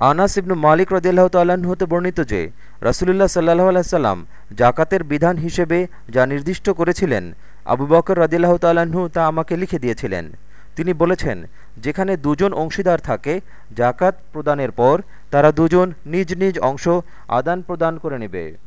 আনাস ইবনু মালিক রদিল্লাহ হতে বর্ণিত যে, রসুলুল্লাহ সাল্লাহ আলাইসাল্লাম জাকাতের বিধান হিসেবে যা নির্দিষ্ট করেছিলেন, আবু বকর রদিল্লাহ তাল্লাহ্ন তা আমাকে লিখে দিয়েছিলেন। তিনি বলেছেন, যেখানে দুজন অংশীদার থাকে, জাকাত প্রদানের পর তারা দুজন নিজ নিজ অংশ আদান প্রদান করে নেবে।